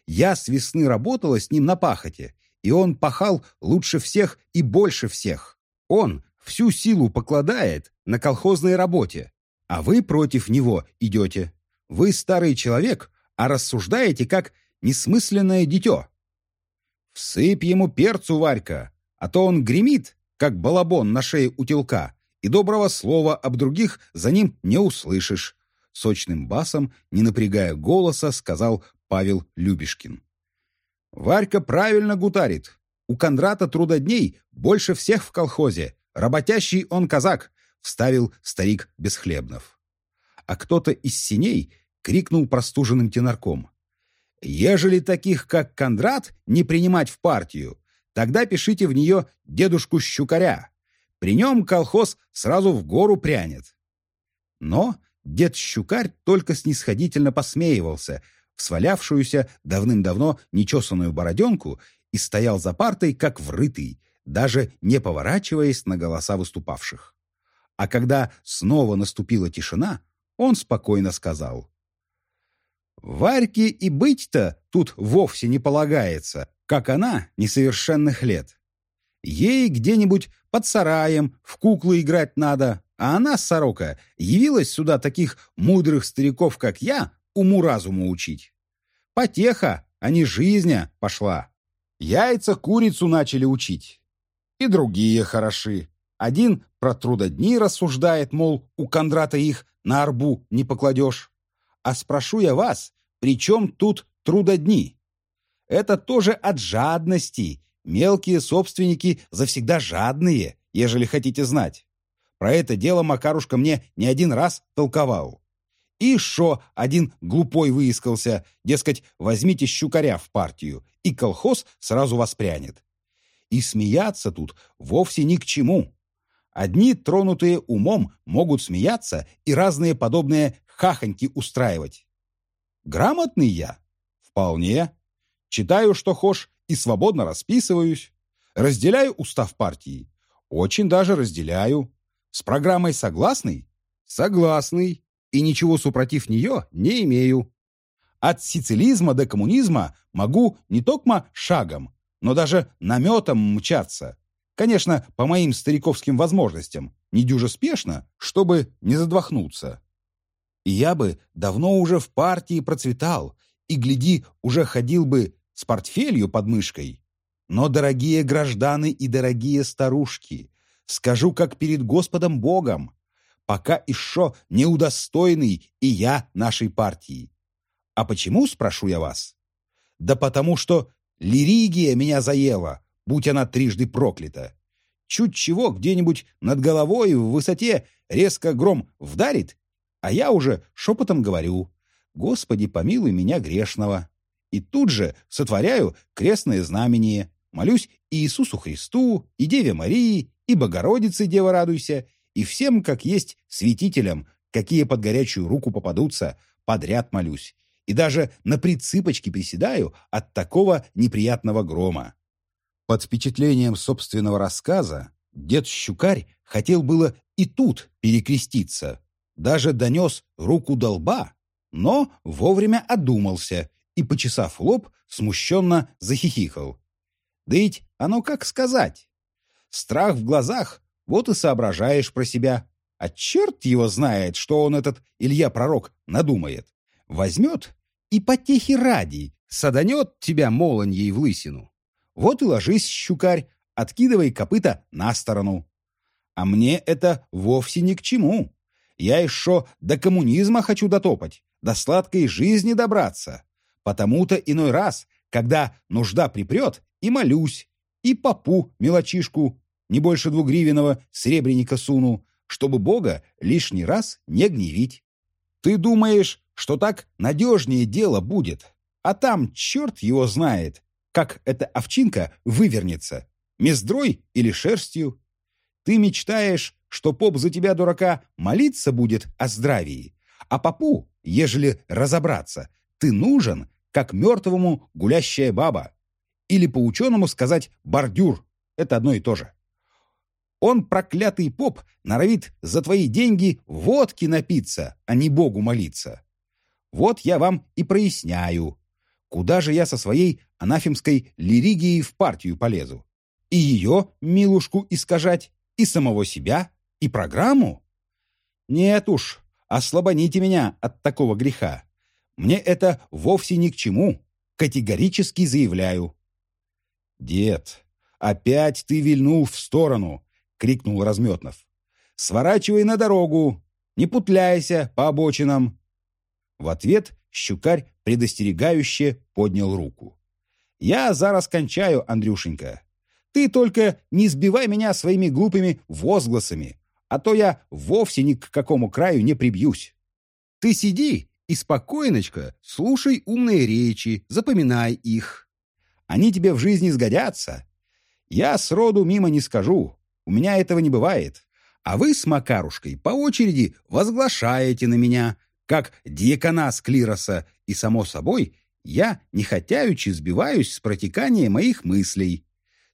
Я с весны работала с ним на пахоте, и он пахал лучше всех и больше всех. Он всю силу покладает на колхозной работе, а вы против него идете. Вы старый человек, а рассуждаете как несмысленное дитё. Всыпь ему перцу, Варька, а то он гремит, как балабон на шее у телка, и доброго слова об других за ним не услышишь. Сочным басом, не напрягая голоса, сказал Павел Любешкин. Варька правильно гутарит. У Кондрата трудодней больше всех в колхозе. Работящий он казак, вставил старик Бесхлебнов. А кто-то из синей крикнул простуженным тенарком. Ежели таких, как Кондрат, не принимать в партию, тогда пишите в нее дедушку Щукаря. При нем колхоз сразу в гору прянет. Но дед Щукарь только снисходительно посмеивался в свалявшуюся давным-давно нечесанную бороденку и стоял за партой, как врытый, даже не поворачиваясь на голоса выступавших. А когда снова наступила тишина, он спокойно сказал. «Варьке и быть-то тут вовсе не полагается, как она несовершенных лет. Ей где-нибудь под сараем в куклы играть надо, а она, сорока, явилась сюда таких мудрых стариков, как я, уму-разуму учить. Потеха, а не жизня пошла. Яйца курицу начали учить. И другие хороши. Один про трудодни рассуждает, мол, у Кондрата их на арбу не покладешь. А спрошу я вас, при чем тут трудодни? Это тоже от жадности. Мелкие собственники завсегда жадные, ежели хотите знать. Про это дело Макарушка мне не один раз толковал. И шо один глупой выискался, дескать, возьмите щукаря в партию, и колхоз сразу воспрянет. И смеяться тут вовсе ни к чему. Одни, тронутые умом, могут смеяться и разные подобные хахоньки устраивать. Грамотный я? Вполне. Читаю, что хошь, и свободно расписываюсь. Разделяю устав партии. Очень даже разделяю. С программой согласный? Согласный. И ничего супротив нее не имею. От сицилизма до коммунизма могу не только шагом, но даже наметом мчаться. Конечно, по моим стариковским возможностям, не дюже спешно, чтобы не задвохнуться. И я бы давно уже в партии процветал, и, гляди, уже ходил бы с портфелью под мышкой. Но, дорогие гражданы и дорогие старушки, скажу, как перед Господом Богом, пока еще не удостойный и я нашей партии. А почему, спрошу я вас? Да потому что лиригия меня заела, будь она трижды проклята. Чуть чего где-нибудь над головой в высоте резко гром вдарит, а я уже шепотом говорю «Господи, помилуй меня грешного». И тут же сотворяю крестное знамение, молюсь Иисусу Христу, и Деве Марии, и Богородице, Дева радуйся, и всем, как есть, святителям, какие под горячую руку попадутся, подряд молюсь. И даже на прицыпочки приседаю от такого неприятного грома. Под впечатлением собственного рассказа дед Щукарь хотел было и тут перекреститься, даже донес руку до лба, но вовремя одумался и, почесав лоб, смущенно захихикал. Да ведь оно как сказать? Страх в глазах, вот и соображаешь про себя. А черт его знает, что он этот Илья-пророк надумает. Возьмет и потехи ради саданет тебя молоньей в лысину. Вот и ложись, щукарь, откидывай копыта на сторону. А мне это вовсе ни к чему. Я еще до коммунизма хочу дотопать, до сладкой жизни добраться. Потому-то иной раз, когда нужда припрет, и молюсь, и попу мелочишку, не больше двугривенного сребреника суну, чтобы Бога лишний раз не гневить. Ты думаешь, что так надежнее дело будет, а там черт его знает, как эта овчинка вывернется, мездрой или шерстью. Ты мечтаешь, что поп за тебя, дурака, молиться будет о здравии, а попу, ежели разобраться, ты нужен, как мертвому гулящая баба. Или по-ученому сказать бордюр. Это одно и то же. Он, проклятый поп, норовит за твои деньги водки напиться, а не Богу молиться. Вот я вам и проясняю, Куда же я со своей анафемской лиригией в партию полезу? И ее, милушку, искажать, и самого себя, и программу? Нет уж, ослабоните меня от такого греха. Мне это вовсе ни к чему, категорически заявляю. «Дед, опять ты вильнул в сторону!» — крикнул Разметнов. «Сворачивай на дорогу! Не путляйся по обочинам!» В ответ Щукарь предостерегающе поднял руку. «Я зараз кончаю, Андрюшенька. Ты только не сбивай меня своими глупыми возгласами, а то я вовсе ни к какому краю не прибьюсь. Ты сиди и спокойночко слушай умные речи, запоминай их. Они тебе в жизни сгодятся. Я сроду мимо не скажу. у меня этого не бывает. А вы с Макарушкой по очереди возглашаете на меня, как диаконас клироса, и, само собой, я, не хотяючи, сбиваюсь с протекания моих мыслей.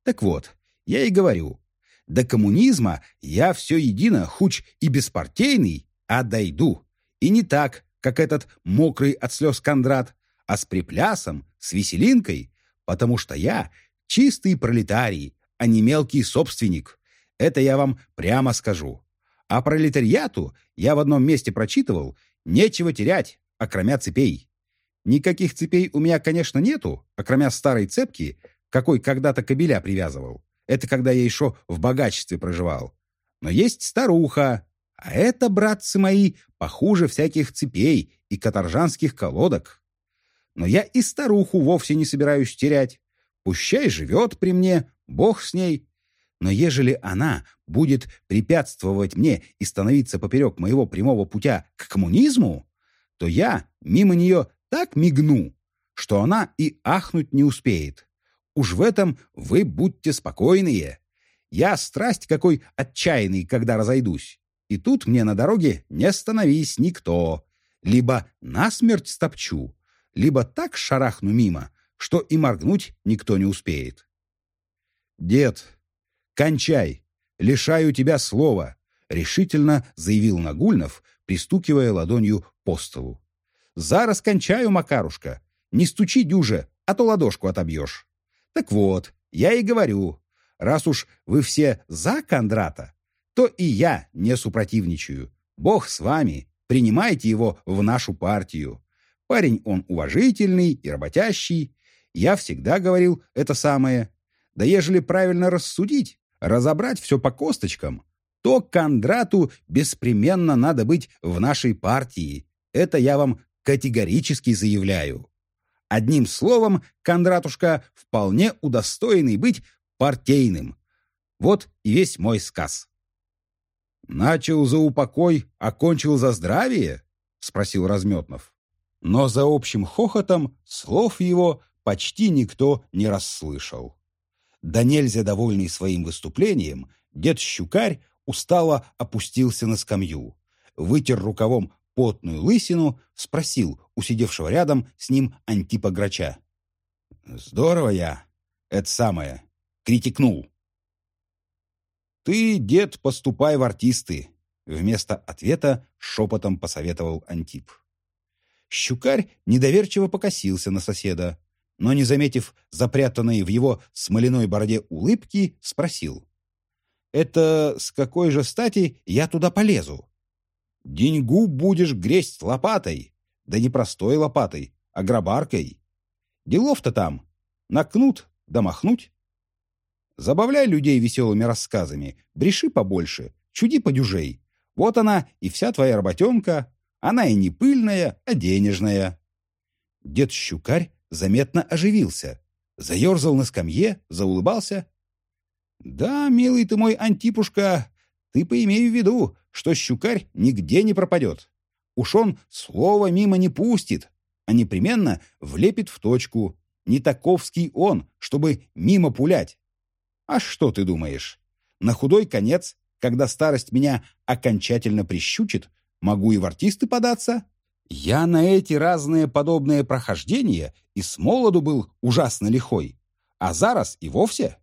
Так вот, я и говорю, до коммунизма я все едино, хуч и беспартийный, а дойду. И не так, как этот мокрый от слез Кондрат, а с приплясом, с веселинкой, потому что я чистый пролетарий, а не мелкий собственник. Это я вам прямо скажу. А пролетариату я в одном месте прочитывал, нечего терять, окромя цепей. Никаких цепей у меня, конечно, нету, окромя старой цепки, какой когда-то кобеля привязывал. Это когда я еще в богачестве проживал. Но есть старуха, а это, братцы мои, похуже всяких цепей и каторжанских колодок. Но я и старуху вовсе не собираюсь терять. Пущай живет при мне, бог с ней. Но ежели она будет препятствовать мне и становиться поперек моего прямого путя к коммунизму, то я мимо нее так мигну, что она и ахнуть не успеет. Уж в этом вы будьте спокойные. Я страсть какой отчаянный, когда разойдусь. И тут мне на дороге не остановись никто. Либо насмерть стопчу, либо так шарахну мимо, что и моргнуть никто не успеет. «Дед, кончай! Лишаю тебя слова!» — решительно заявил Нагульнов, пристукивая ладонью по столу. «Зараз кончаю, Макарушка! Не стучи дюже, а то ладошку отобьешь!» Так вот, я и говорю, раз уж вы все за Кондрата, то и я не супротивничаю. Бог с вами, принимайте его в нашу партию. Парень он уважительный и работящий. Я всегда говорил это самое. Да ежели правильно рассудить, разобрать все по косточкам, то Кондрату беспременно надо быть в нашей партии. Это я вам категорически заявляю. Одним словом, Кондратушка вполне удостоенный быть партийным. Вот и весь мой сказ. «Начал за упокой, окончил за здравие?» — спросил Разметнов. Но за общим хохотом слов его почти никто не расслышал. Да нельзя довольный своим выступлением, дед Щукарь устало опустился на скамью, вытер рукавом потную лысину, спросил у сидевшего рядом с ним Антипа Грача. «Здорово я, это самое, критикнул». «Ты, дед, поступай в артисты», — вместо ответа шепотом посоветовал Антип. Щукарь недоверчиво покосился на соседа, но, не заметив запрятанной в его смоляной бороде улыбки, спросил. «Это с какой же стати я туда полезу?» Деньгу будешь гресть лопатой, да не простой лопатой, а грабаркой. Делов-то там, накнут да махнуть. Забавляй людей веселыми рассказами, бреши побольше, чуди подюжей. Вот она и вся твоя работенка, она и не пыльная, а денежная. Дед Щукарь заметно оживился, заерзал на скамье, заулыбался. «Да, милый ты мой Антипушка, ты поимей в виду, что щукарь нигде не пропадет. Уж он слово мимо не пустит, а непременно влепит в точку. Не таковский он, чтобы мимо пулять. А что ты думаешь? На худой конец, когда старость меня окончательно прищучит, могу и в артисты податься? Я на эти разные подобные прохождения и с молоду был ужасно лихой, а зараз и вовсе.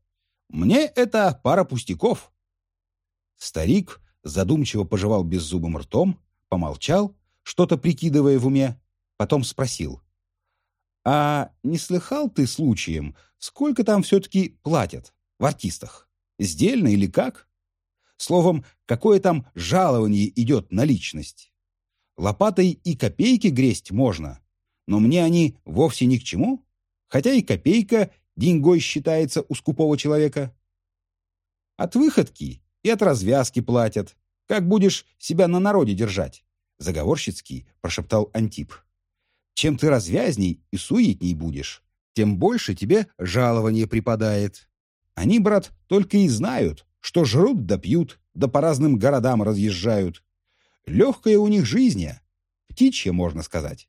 Мне это пара пустяков. Старик задумчиво пожевал беззубым ртом, помолчал, что-то прикидывая в уме, потом спросил. «А не слыхал ты случаем, сколько там все-таки платят в артистах? Сдельно или как? Словом, какое там жалование идет на личность? Лопатой и копейки гресть можно, но мне они вовсе ни к чему, хотя и копейка деньгой считается у скупого человека. От выходки и от развязки платят. Как будешь себя на народе держать?» Заговорщицкий прошептал Антип. «Чем ты развязней и суетней будешь, тем больше тебе жалование припадает. Они, брат, только и знают, что жрут да пьют, да по разным городам разъезжают. Легкая у них жизнь, птичья, можно сказать.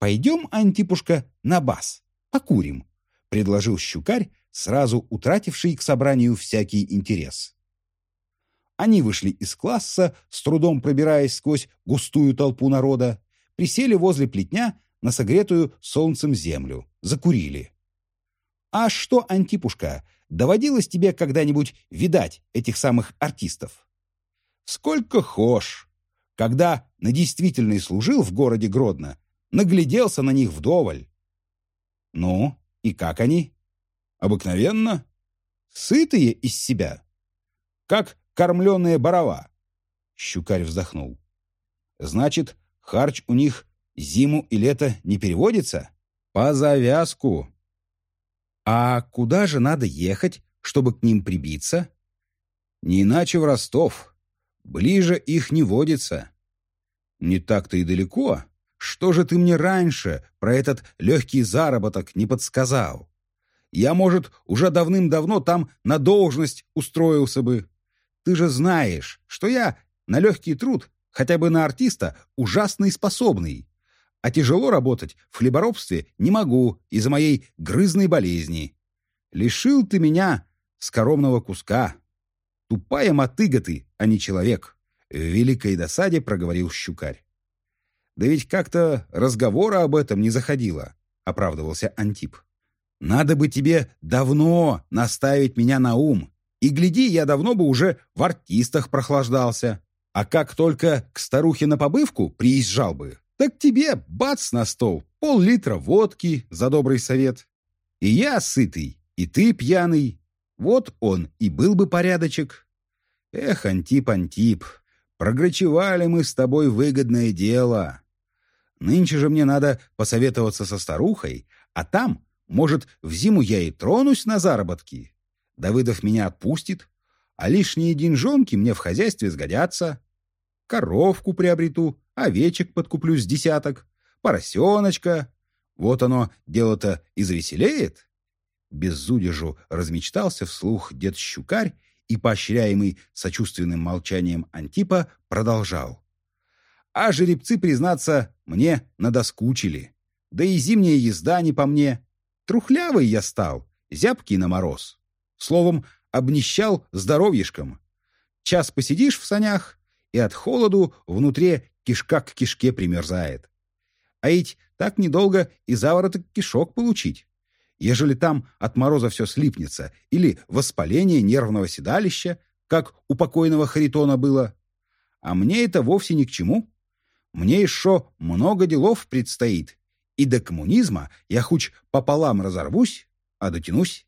«Пойдем, Антипушка, на бас, покурим», — предложил щукарь, сразу утративший к собранию всякий интерес. Они вышли из класса, с трудом пробираясь сквозь густую толпу народа, присели возле плетня на согретую солнцем землю, закурили. «А что, Антипушка, доводилось тебе когда-нибудь видать этих самых артистов?» «Сколько хошь! Когда на действительный служил в городе Гродно, нагляделся на них вдоволь». «Ну, и как они?» «Обыкновенно. Сытые из себя. Как кормленные барова». Щукарь вздохнул. «Значит, харч у них зиму и лето не переводится? По завязку. А куда же надо ехать, чтобы к ним прибиться? Не иначе в Ростов. Ближе их не водится. Не так-то и далеко. Что же ты мне раньше про этот легкий заработок не подсказал? Я, может, уже давным-давно там на должность устроился бы. Ты же знаешь, что я на легкий труд, хотя бы на артиста, ужасный способный а тяжело работать в хлеборобстве не могу из-за моей грызной болезни. Лишил ты меня скоромного куска. Тупая мотыга ты, а не человек. В великой досаде проговорил щукарь. Да ведь как-то разговора об этом не заходило, оправдывался Антип. Надо бы тебе давно наставить меня на ум. И гляди, я давно бы уже в артистах прохлаждался. А как только к старухе на побывку приезжал бы, так тебе бац на стол, пол-литра водки за добрый совет. И я сытый, и ты пьяный. Вот он и был бы порядочек. Эх, Антип, Антип, програчевали мы с тобой выгодное дело. Нынче же мне надо посоветоваться со старухой, а там, может, в зиму я и тронусь на заработки. Давыдов меня отпустит, а лишние деньжонки мне в хозяйстве сгодятся. Коровку приобрету, овечек подкуплю с десяток, поросеночка. Вот оно, дело-то извеселеет. Безудержу размечтался вслух дед Щукарь и, поощряемый сочувственным молчанием Антипа, продолжал. А жеребцы, признаться, мне надоскучили. Да и зимняя езда не по мне. Трухлявый я стал, зябкий на мороз. Словом, обнищал здоровьишком. Час посидишь в санях, и от холоду внутри кишка к кишке примерзает. А ведь так недолго и завороток кишок получить. Ежели там от мороза все слипнется, или воспаление нервного седалища, как у покойного Харитона было. А мне это вовсе ни к чему. Мне еще много делов предстоит, и до коммунизма я хоть пополам разорвусь, а дотянусь.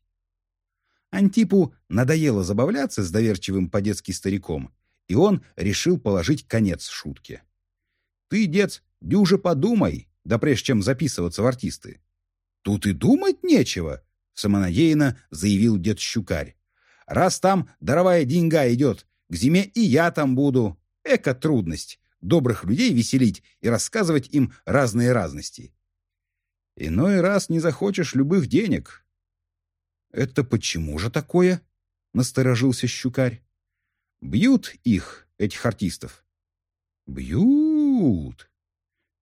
Антипу надоело забавляться с доверчивым по-детски стариком, и он решил положить конец шутке. Ты, дед, дюже подумай, да прежде чем записываться в артисты. Тут и думать нечего, самонадеянно заявил дед Щукарь. Раз там даровая деньга идет, к зиме и я там буду. Эка трудность добрых людей веселить и рассказывать им разные разности. Иной раз не захочешь любых денег. Это почему же такое? Насторожился Щукарь. Бьют их, этих артистов. Бьют.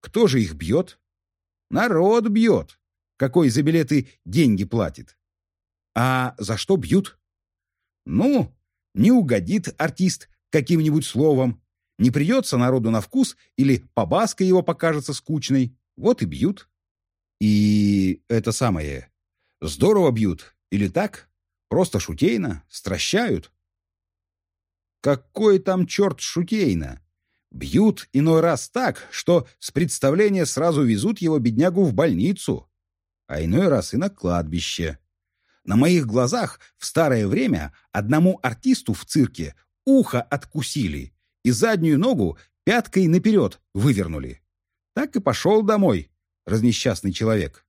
Кто же их бьет? Народ бьет. Какой за билеты деньги платит? А за что бьют? Ну, не угодит артист каким-нибудь словом, не придется народу на вкус или побаска его покажется скучной, вот и бьют. И это самое, здорово бьют или так? Просто шутейно, стращают? Какой там черт шутейно? Бьют иной раз так, что с представления сразу везут его беднягу в больницу, а иной раз и на кладбище. На моих глазах в старое время одному артисту в цирке ухо откусили и заднюю ногу пяткой наперед вывернули. Так и пошел домой разнесчастный человек.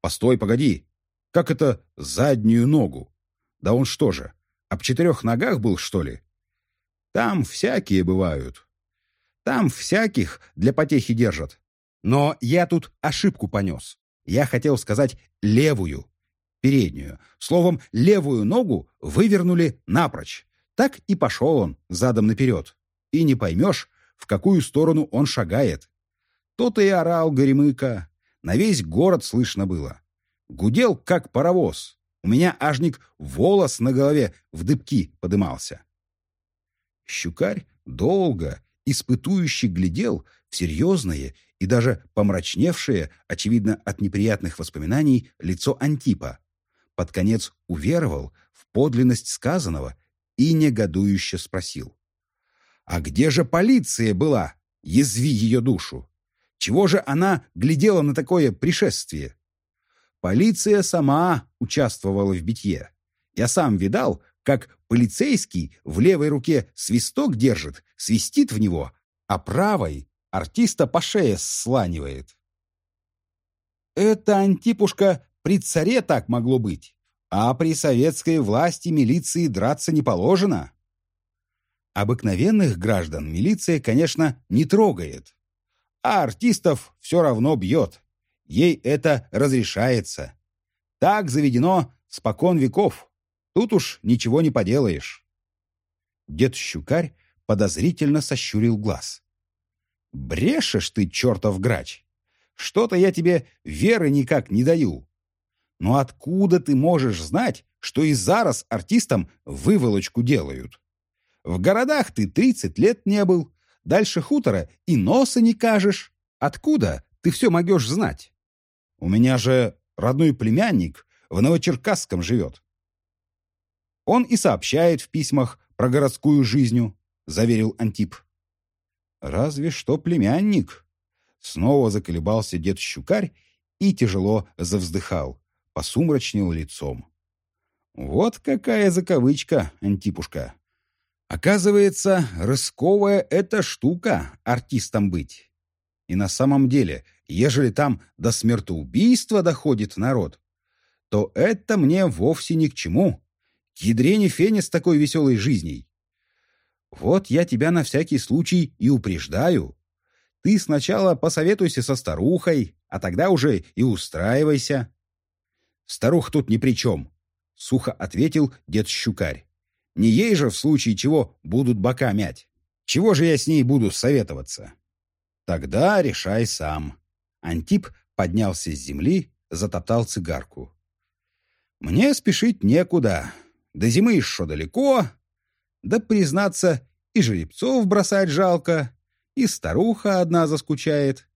Постой, погоди, как это заднюю ногу? Да он что же, об четырех ногах был, что ли? Там всякие бывают. Там всяких для потехи держат. Но я тут ошибку понес. Я хотел сказать левую, переднюю. Словом, левую ногу вывернули напрочь. Так и пошел он задом наперед. И не поймешь, в какую сторону он шагает. Тот и орал Горемыка. На весь город слышно было. Гудел, как паровоз. У меня ажник волос на голове в дыбки подымался. Щукарь долго, испытующе глядел в серьезное и даже помрачневшее, очевидно, от неприятных воспоминаний, лицо Антипа. Под конец уверовал в подлинность сказанного и негодующе спросил. «А где же полиция была? Язви ее душу! Чего же она глядела на такое пришествие?» Полиция сама участвовала в битье. Я сам видал, как полицейский в левой руке свисток держит, свистит в него, а правой артиста по шее сланивает. Это, Антипушка, при царе так могло быть, а при советской власти милиции драться не положено. Обыкновенных граждан милиция, конечно, не трогает, а артистов все равно бьет. Ей это разрешается. Так заведено спокон веков. Тут уж ничего не поделаешь. Дед Щукарь подозрительно сощурил глаз. «Брешешь ты, чертов грач! Что-то я тебе веры никак не даю. Но откуда ты можешь знать, что и зараз артистам выволочку делают? В городах ты тридцать лет не был, дальше хутора и носа не кажешь. Откуда ты все могешь знать?» У меня же родной племянник в Новочеркасском живет. Он и сообщает в письмах про городскую жизнь, заверил Антип. Разве что племянник. Снова заколебался дед Щукарь и тяжело завздыхал, посумрачнел лицом. Вот какая закавычка, Антипушка. Оказывается, рысковая эта штука артистом быть. И на самом деле ежели там до смертоубийства доходит народ, то это мне вовсе ни к чему. К ядрене фене с такой веселой жизней. Вот я тебя на всякий случай и упреждаю. Ты сначала посоветуйся со старухой, а тогда уже и устраивайся. Старух тут ни при чем, — сухо ответил дед Щукарь. Не ей же в случае чего будут бока мять. Чего же я с ней буду советоваться? Тогда решай сам. Антип поднялся с земли, затоптал цигарку. «Мне спешить некуда. До зимы еще далеко. Да, признаться, и жеребцов бросать жалко, и старуха одна заскучает».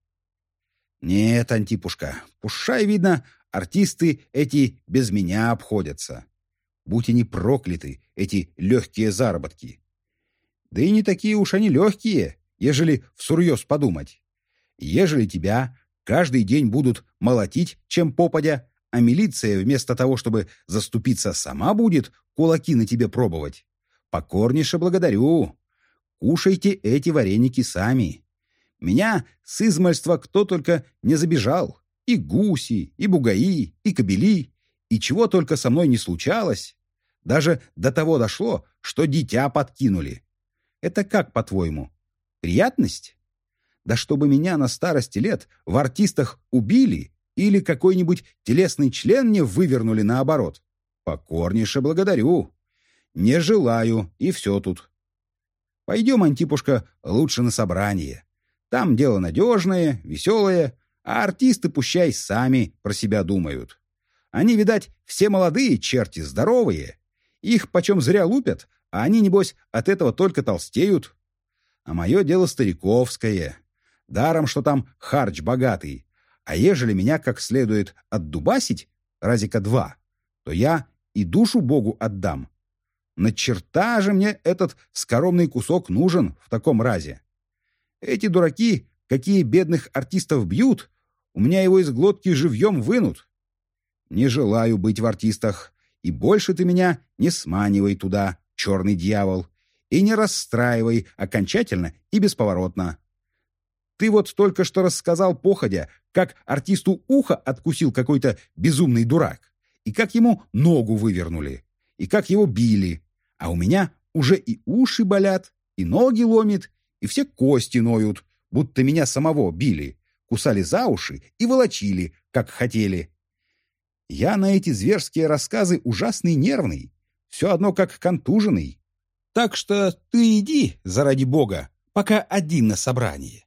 «Нет, Антипушка, пушай, видно, артисты эти без меня обходятся. Будь они прокляты, эти легкие заработки. Да и не такие уж они легкие, ежели всурьез подумать. Ежели тебя каждый день будут молотить, чем попадя, а милиция вместо того, чтобы заступиться, сама будет кулаки на тебе пробовать. Покорнейше благодарю. Кушайте эти вареники сами. Меня с измальства кто только не забежал. И гуси, и бугаи, и кобели, и чего только со мной не случалось. Даже до того дошло, что дитя подкинули. Это как, по-твоему, приятность? Да чтобы меня на старости лет в артистах убили или какой-нибудь телесный член мне вывернули наоборот. Покорнейше благодарю. Не желаю, и все тут. Пойдем, Антипушка, лучше на собрание. Там дело надежное, веселое, а артисты, пущай, сами про себя думают. Они, видать, все молодые черти, здоровые. Их почем зря лупят, а они, небось, от этого только толстеют. А мое дело стариковское. Даром, что там харч богатый. А ежели меня как следует отдубасить, разика два, то я и душу Богу отдам. На черта же мне этот скоромный кусок нужен в таком разе. Эти дураки, какие бедных артистов бьют, у меня его из глотки живьем вынут. Не желаю быть в артистах, и больше ты меня не сманивай туда, черный дьявол, и не расстраивай окончательно и бесповоротно. Ты вот только что рассказал походя, как артисту ухо откусил какой-то безумный дурак, и как ему ногу вывернули, и как его били. А у меня уже и уши болят, и ноги ломит, и все кости ноют, будто меня самого били, кусали за уши и волочили, как хотели. Я на эти зверские рассказы ужасный нервный, все одно как контуженный. Так что ты иди, заради бога, пока один на собрании.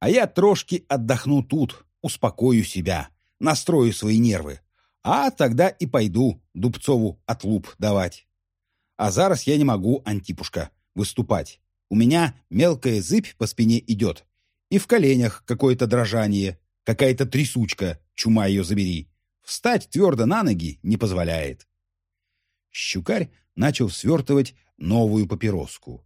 А я трошки отдохну тут, успокою себя, настрою свои нервы. А тогда и пойду Дубцову отлуп давать. А зараз я не могу, Антипушка, выступать. У меня мелкая зыбь по спине идет. И в коленях какое-то дрожание, какая-то трясучка, чума ее забери. Встать твердо на ноги не позволяет. Щукарь начал свертывать новую папироску.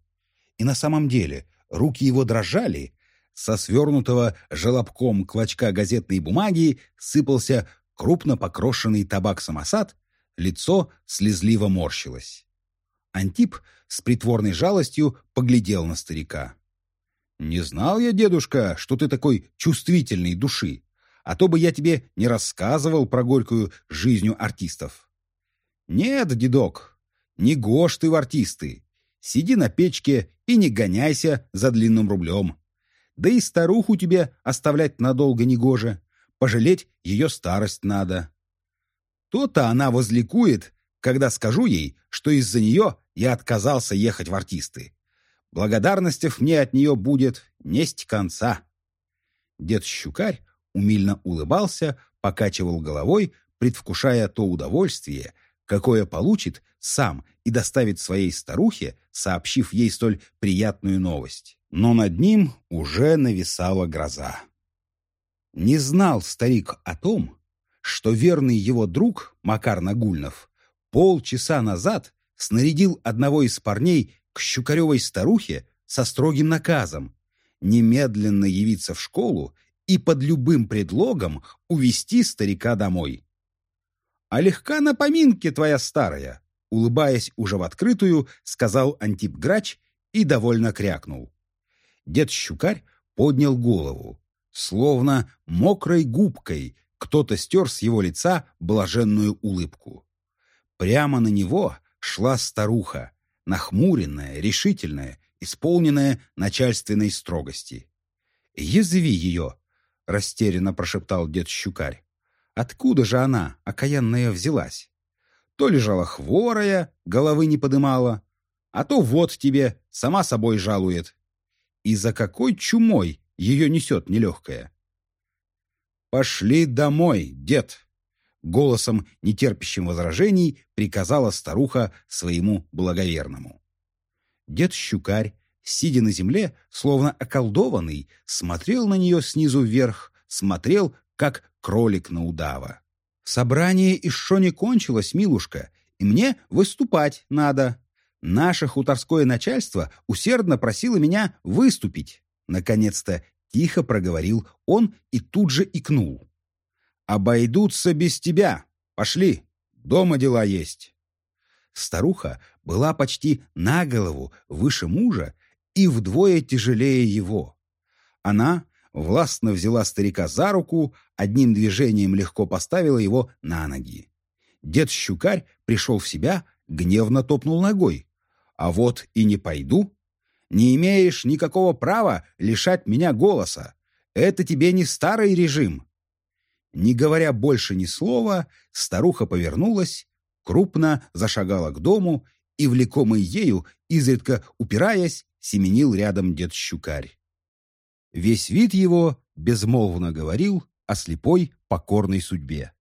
И на самом деле руки его дрожали, со свернутого желобком клочка газетной бумаги сыпался крупно покрошенный табак-самосад, лицо слезливо морщилось. Антип с притворной жалостью поглядел на старика. «Не знал я, дедушка, что ты такой чувствительный души, а то бы я тебе не рассказывал про горькую жизнь артистов». «Нет, дедок, не гож ты в артисты. Сиди на печке и не гоняйся за длинным рублем. Да и старуху тебе оставлять надолго не гоже. Пожалеть ее старость надо. То-то она возликует, когда скажу ей, что из-за нее я отказался ехать в артисты. Благодарностей мне от нее будет несть конца. Дед Щукарь умильно улыбался, покачивал головой, предвкушая то удовольствие, какое получит сам и доставит своей старухе, сообщив ей столь приятную новость. Но над ним уже нависала гроза. Не знал старик о том, что верный его друг Макар Нагульнов полчаса назад снарядил одного из парней к щукаревой старухе со строгим наказом немедленно явиться в школу и под любым предлогом увести старика домой. «А легка на поминке твоя старая», улыбаясь уже в открытую, сказал Антип Грач и довольно крякнул. Дед Щукарь поднял голову, словно мокрой губкой кто-то стер с его лица блаженную улыбку. Прямо на него шла старуха, нахмуренная, решительная, исполненная начальственной строгости. «Язви ее!» — растерянно прошептал дед Щукарь. Откуда же она, окаянная, взялась? То лежала хворая, головы не подымала, а то вот тебе, сама собой жалует. И за какой чумой ее несет нелегкая? «Пошли домой, дед!» Голосом, нетерпящим возражений, приказала старуха своему благоверному. Дед Щукарь, сидя на земле, словно околдованный, смотрел на нее снизу вверх, смотрел, как кролик на удава. «Собрание еще не кончилось, милушка, и мне выступать надо. Наше хуторское начальство усердно просило меня выступить». Наконец-то тихо проговорил он и тут же икнул. «Обойдутся без тебя. Пошли, дома дела есть». Старуха была почти на голову выше мужа и вдвое тяжелее его. Она властно взяла старика за руку, одним движением легко поставила его на ноги. Дед Щукарь пришел в себя, гневно топнул ногой. «А вот и не пойду. Не имеешь никакого права лишать меня голоса. Это тебе не старый режим». Не говоря больше ни слова, старуха повернулась, крупно зашагала к дому и, влекомый ею, изредка упираясь, семенил рядом дед Щукарь. Весь вид его безмолвно говорил о слепой покорной судьбе.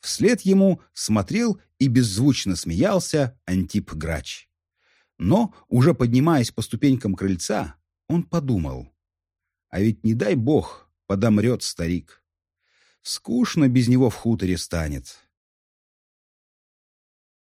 Вслед ему смотрел и беззвучно смеялся Антип Грач. Но, уже поднимаясь по ступенькам крыльца, он подумал, а ведь не дай бог подомрет старик. Скучно без него в хуторе станет.